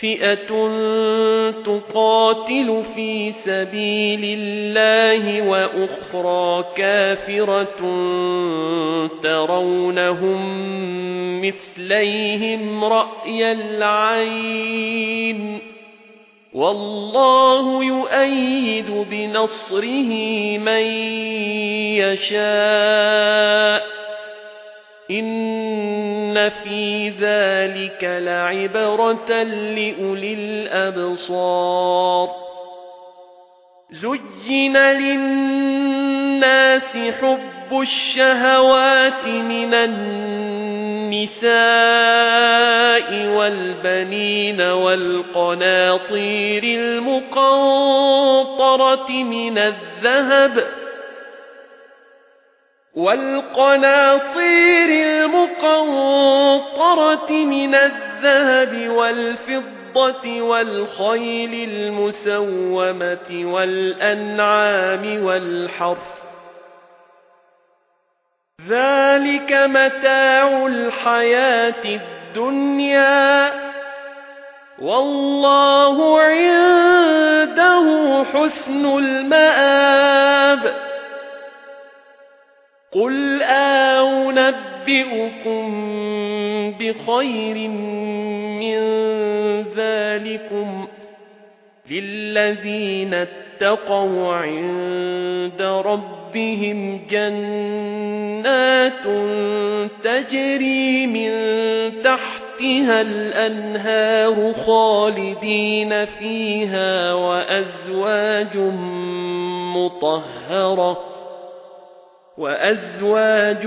فئة تقاتل في سبيل الله وأخرى كافرة ترونهم مثليهم رأي العين والله يؤيد بنصره من يشاء إن في ذلك لعبرة لأولي الأبصار زجن للناس حب الشهوات من النساء والبنين والقناطير المقنطرة من الذهب والقناطير المقنطرة من الذهب والفضة والخيل المسومة والأنعام والحرث ذلك متاع الحياة الدنيا والله عنده حسن المآب قل أنبئكم بخير من ذلكم للذين اتقوا عند ربهم جنات تجري من تحتها الأنهار خالدين فيها وأزواج مطهرة وأزواج